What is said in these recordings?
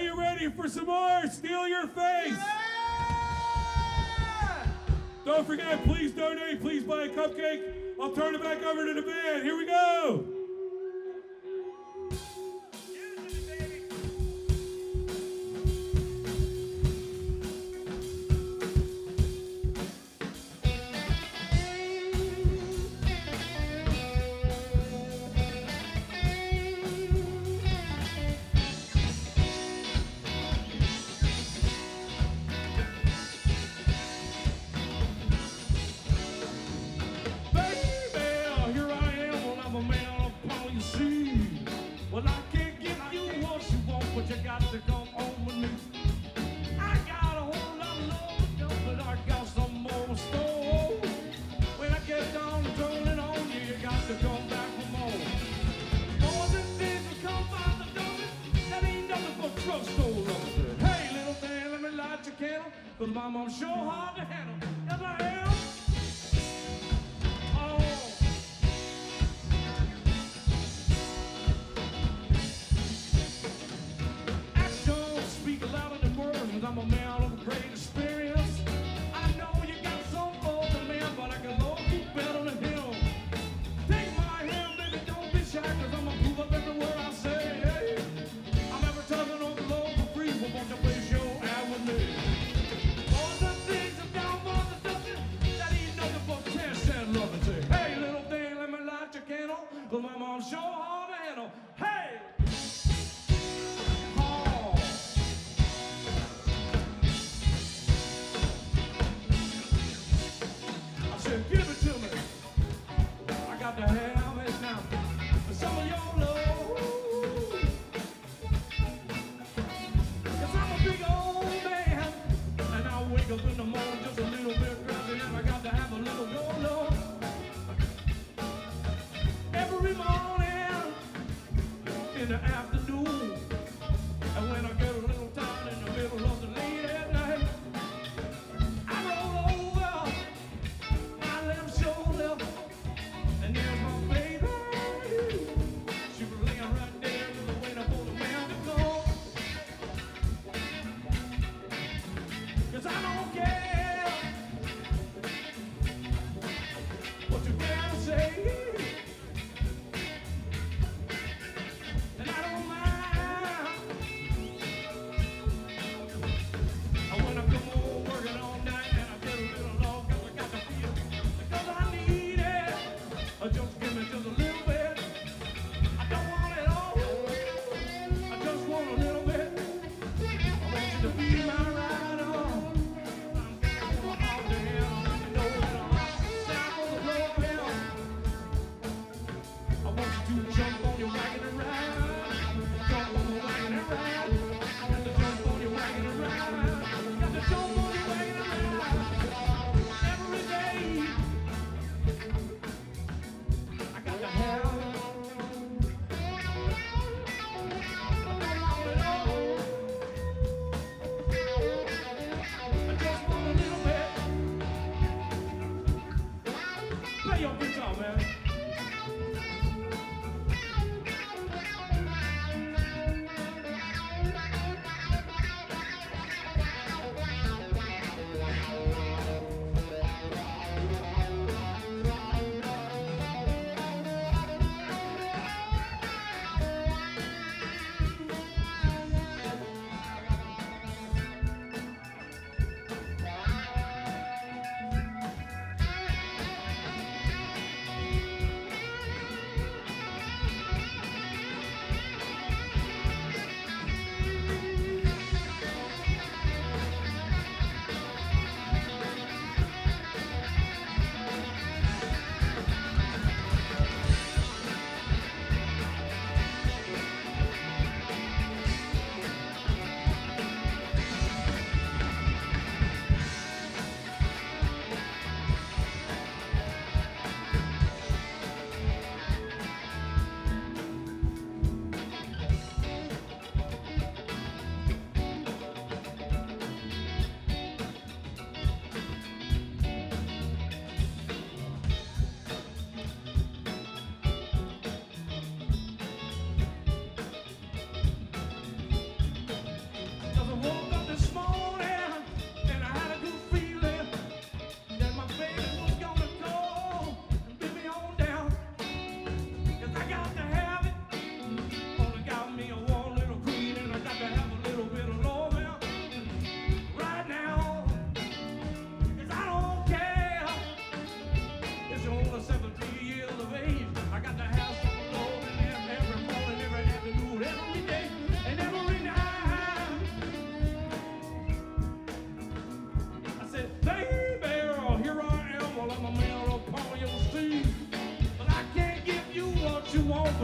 Are you ready for some more? Steal your face! Yeah! Don't forget, please donate, please buy a cupcake. I'll turn it back over to the band. Here we go! in the afternoon. And when I get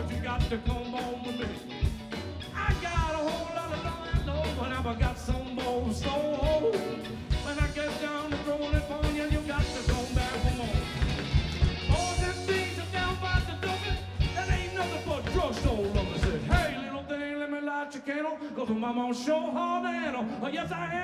but you got to come home with me. I got a whole lot of love, but I've got some more soul. When I get down the road and phone you, you got to come back for more. All them things are down by the dumping, that ain't nothing but drugstore lovers. Hey, little thing, let me light your candle, cause my mom's show hard animal. Oh, yes, I am.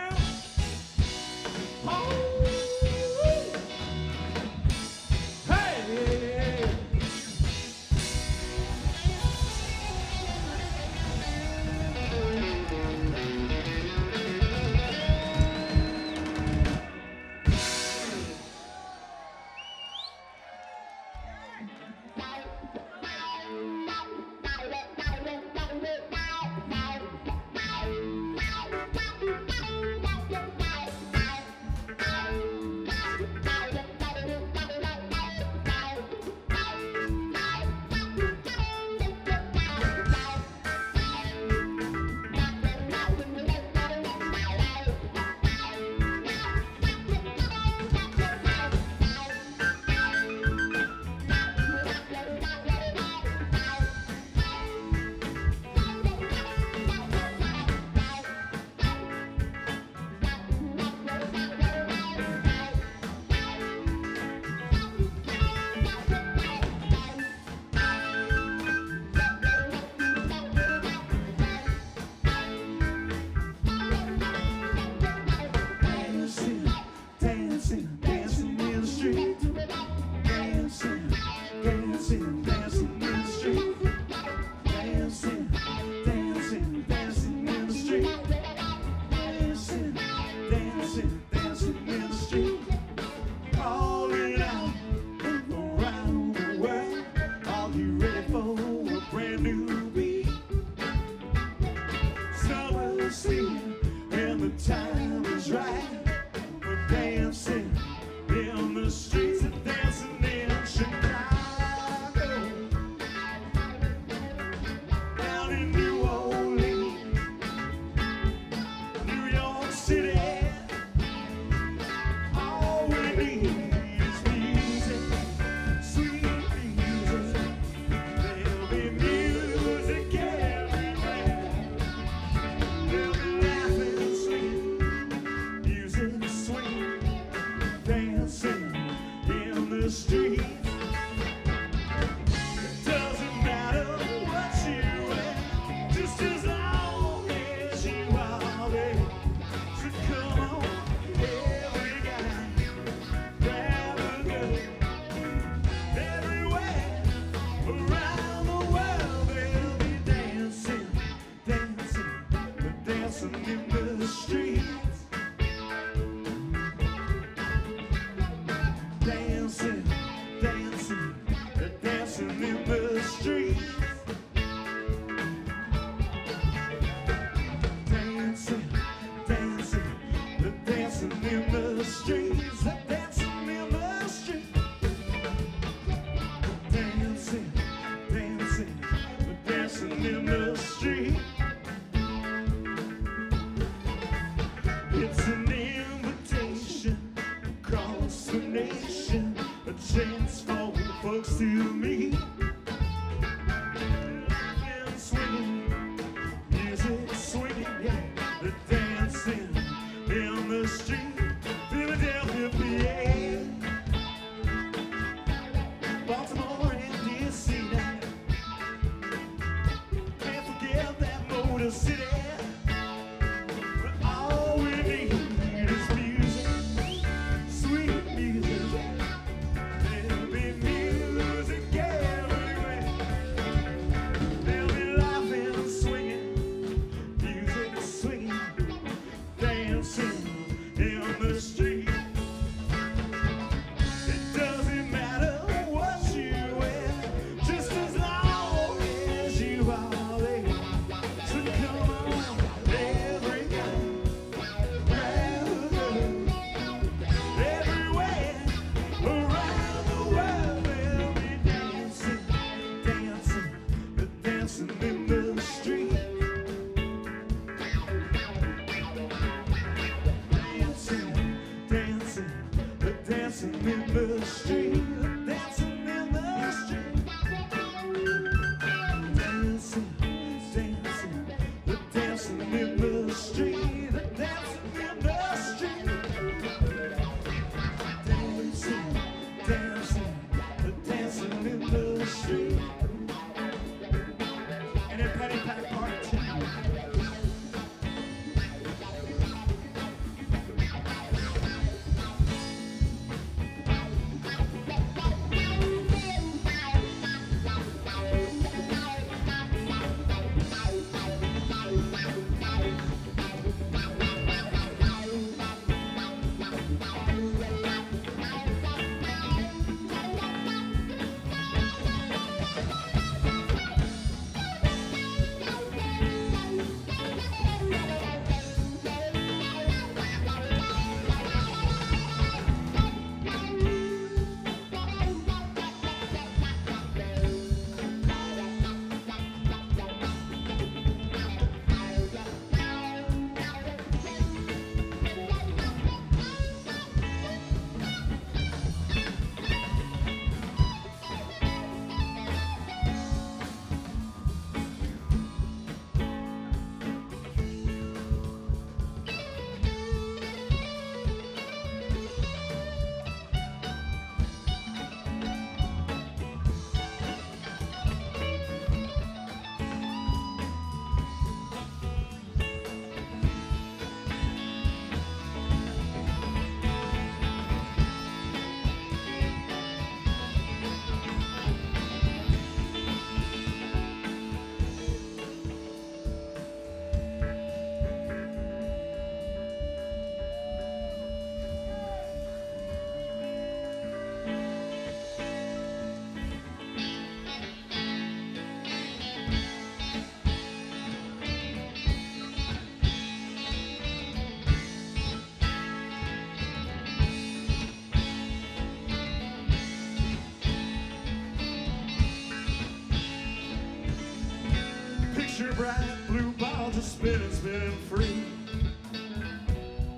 spinning, spinning free.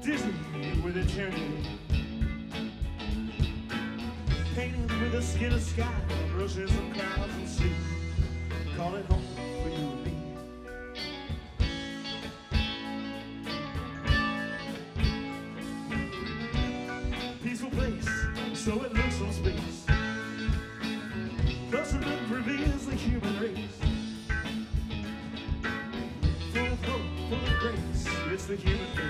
dizzy with eternity. journey. Painted with a skin of sky, rushes of clouds and sea. Call it home for you and me. Peaceful place, so it looks on space. Doesn't it reveals the human? with you.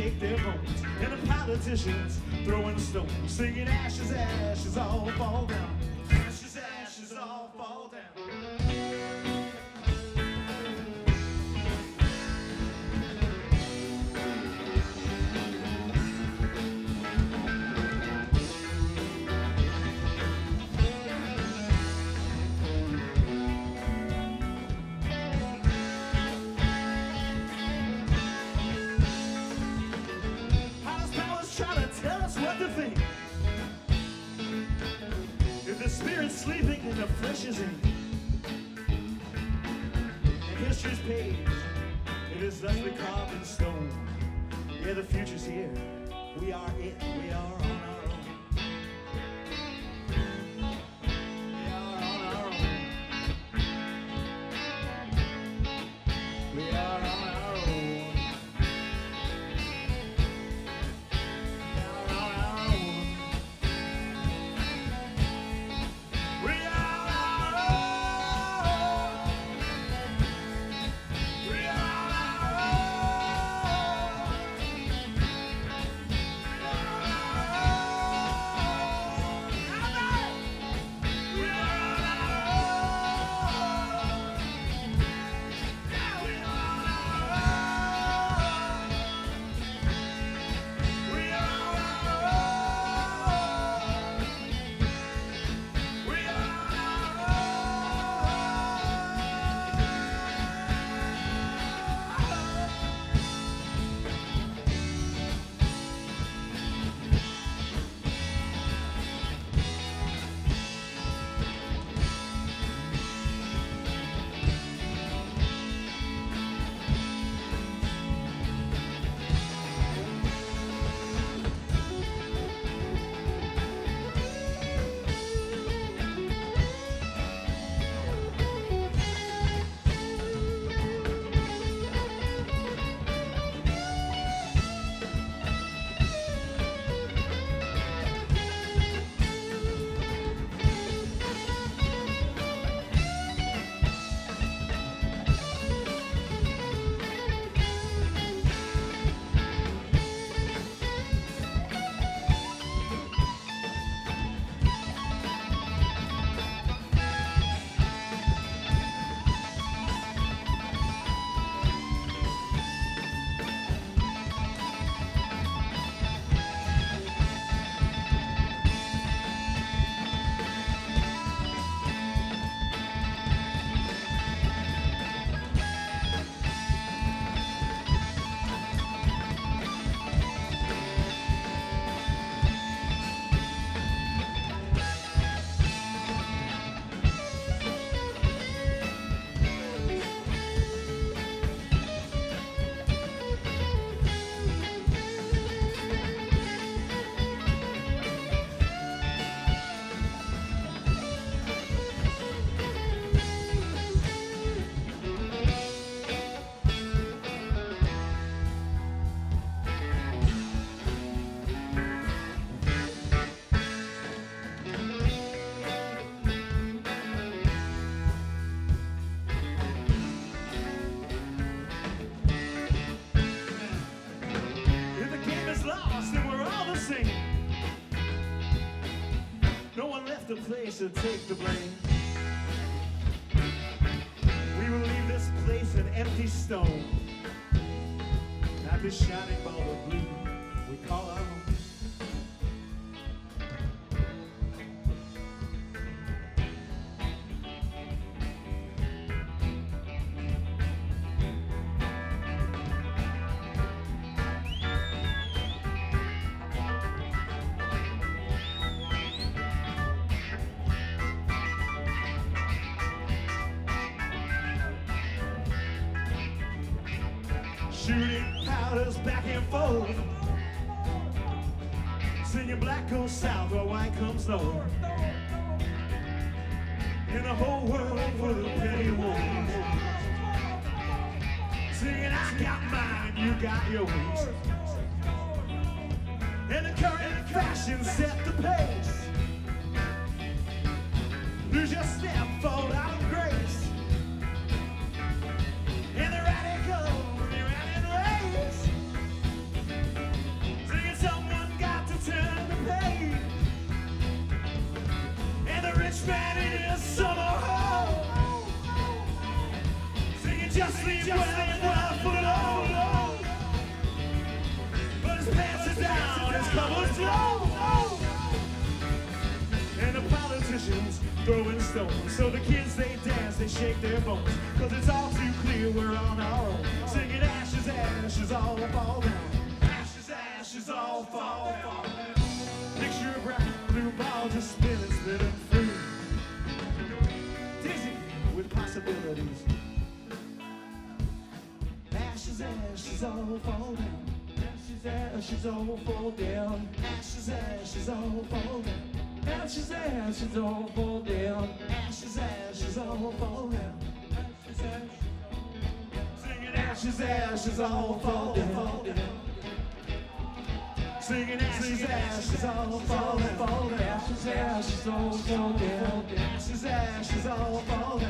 shake their bones. And the politicians throwing stones, singing ashes, ashes all fall down. Place to take the blame. We will leave this place an empty stone. Not this shining shooting powders back and forth. Singing black goes south or white comes north. In a whole world of petty wars. Singing, I got mine, you got yours. And the current fashion set the pace. Lose your step, fall out throwing stones. So the kids they dance, they shake their bones. Cause it's all too clear we're on our own. Singing ashes, ashes, all fall down. Ashes, ashes, all fall, down. Picture a bright blue ball just spinning, spinning free. Dizzy with possibilities. Ashes, all fall down. Ashes, ashes, all down. Ashes, ashes, all fall down. Ashes, ashes, all fall down. Ashes, ashes, all fall down. Ashes, ashes, Singing ashes, ashes, all fall down. Singing ashes, ashes, all fall down. Down. Ashes, ashes, all fall down. Ashes, ashes, all fall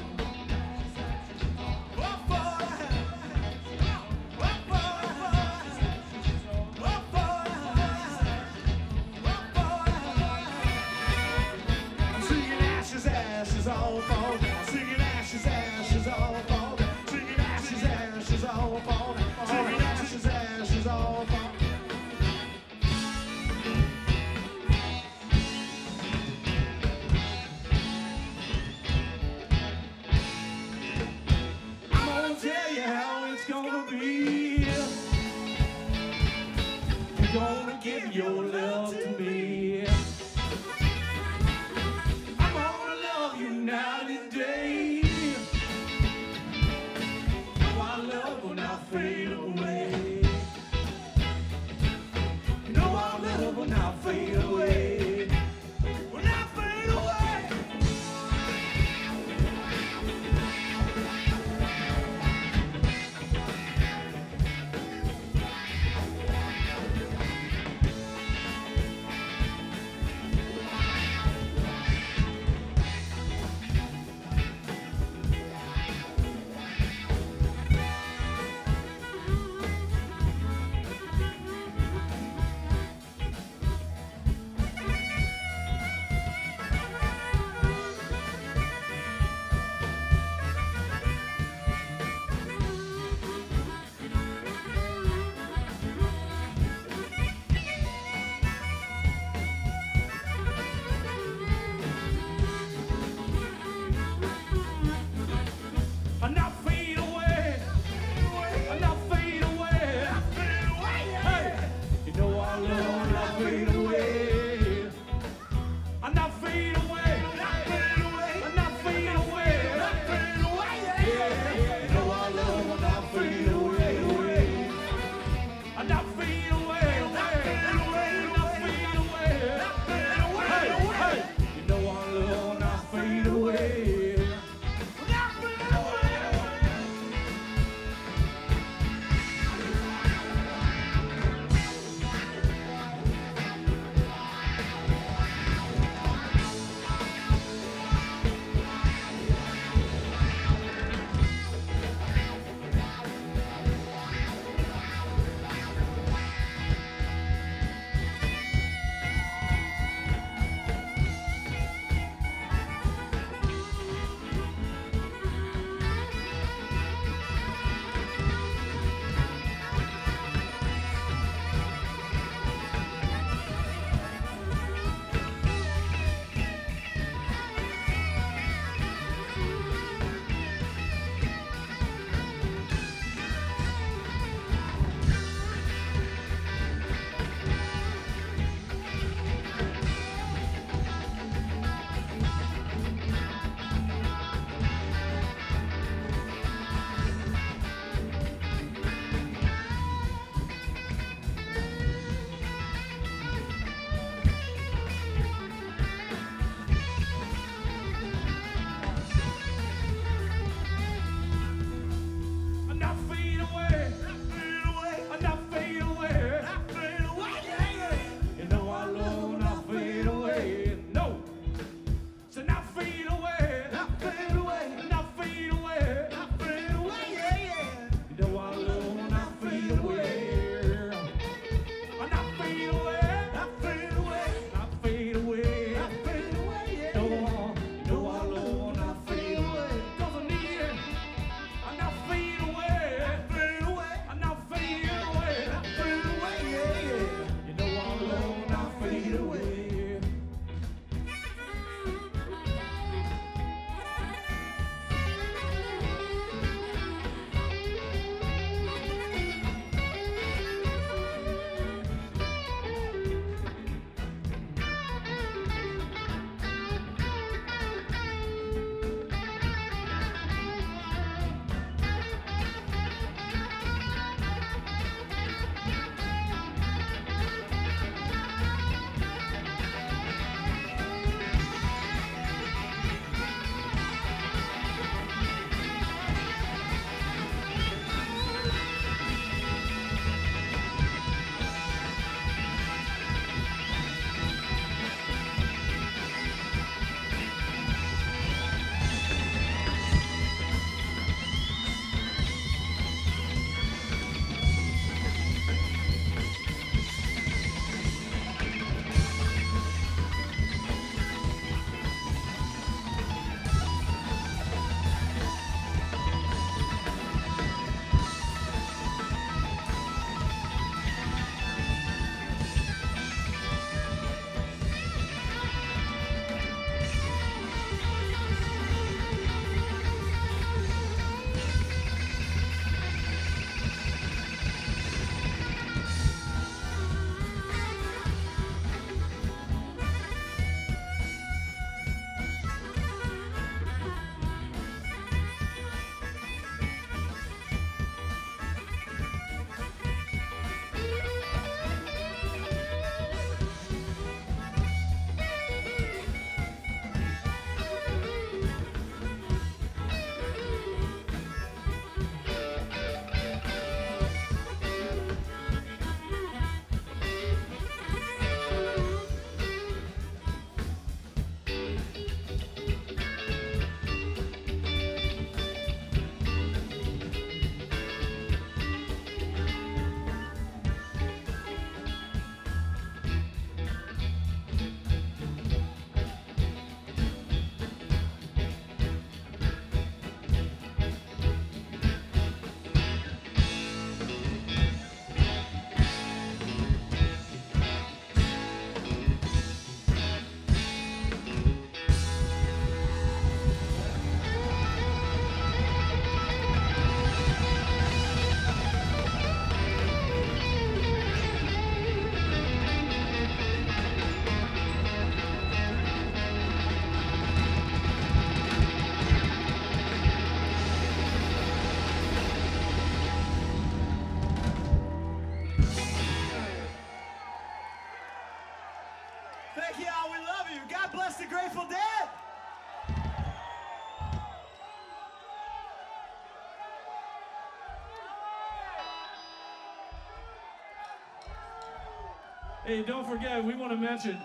Hey, don't forget, we want to mention.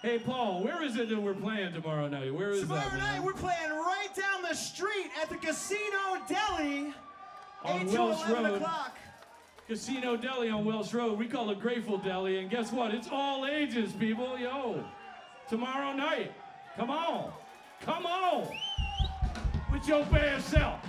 Hey, Paul, where is it that we're playing tomorrow night? Where is tomorrow that? Tomorrow night, we're playing right down the street at the Casino Deli. On Welsh Road. O'clock. Casino Deli on Welsh Road. We call it Grateful Deli, and guess what? It's all ages, people. Yo, tomorrow night. Come on. Come on. With your best self.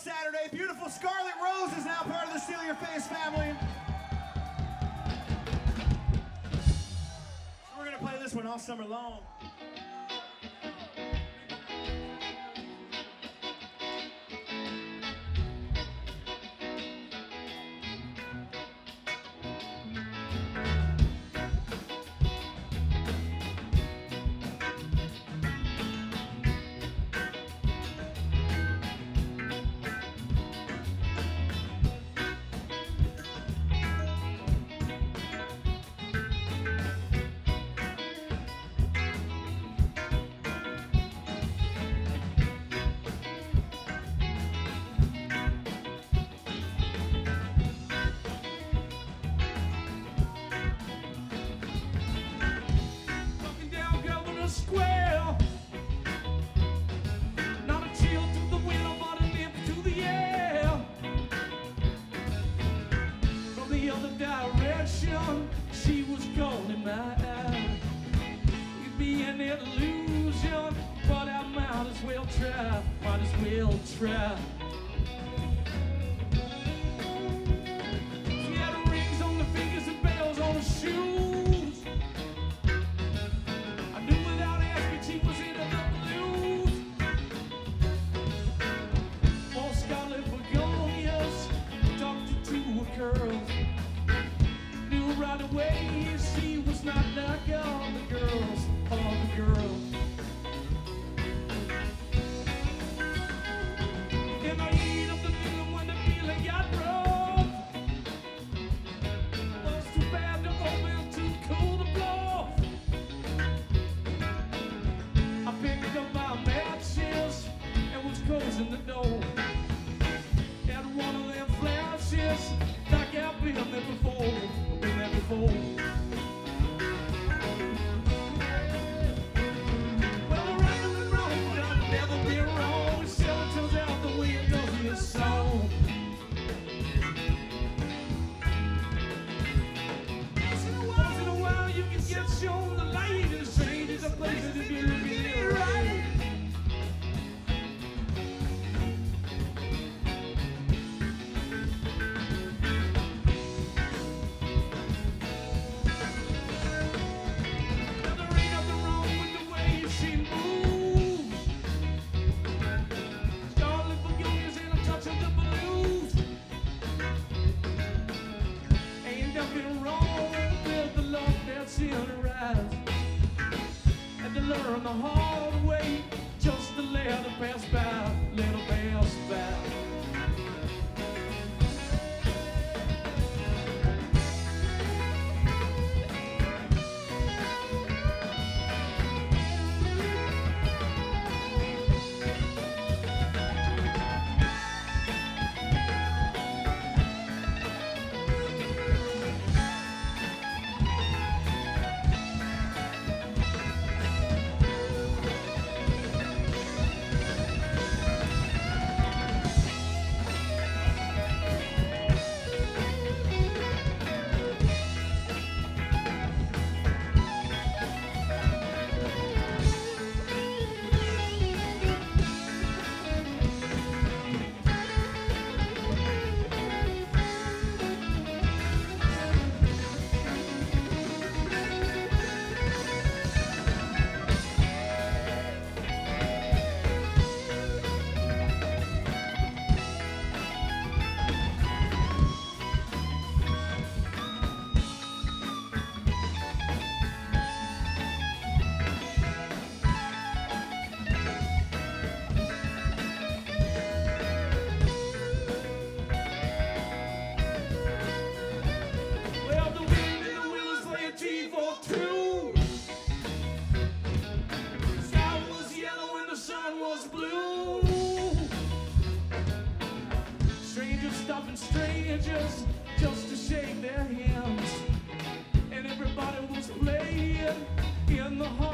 Saturday. Beautiful Scarlet Rose is now part of the Steal Your Face family. So we're going to play this one all summer long. The Heart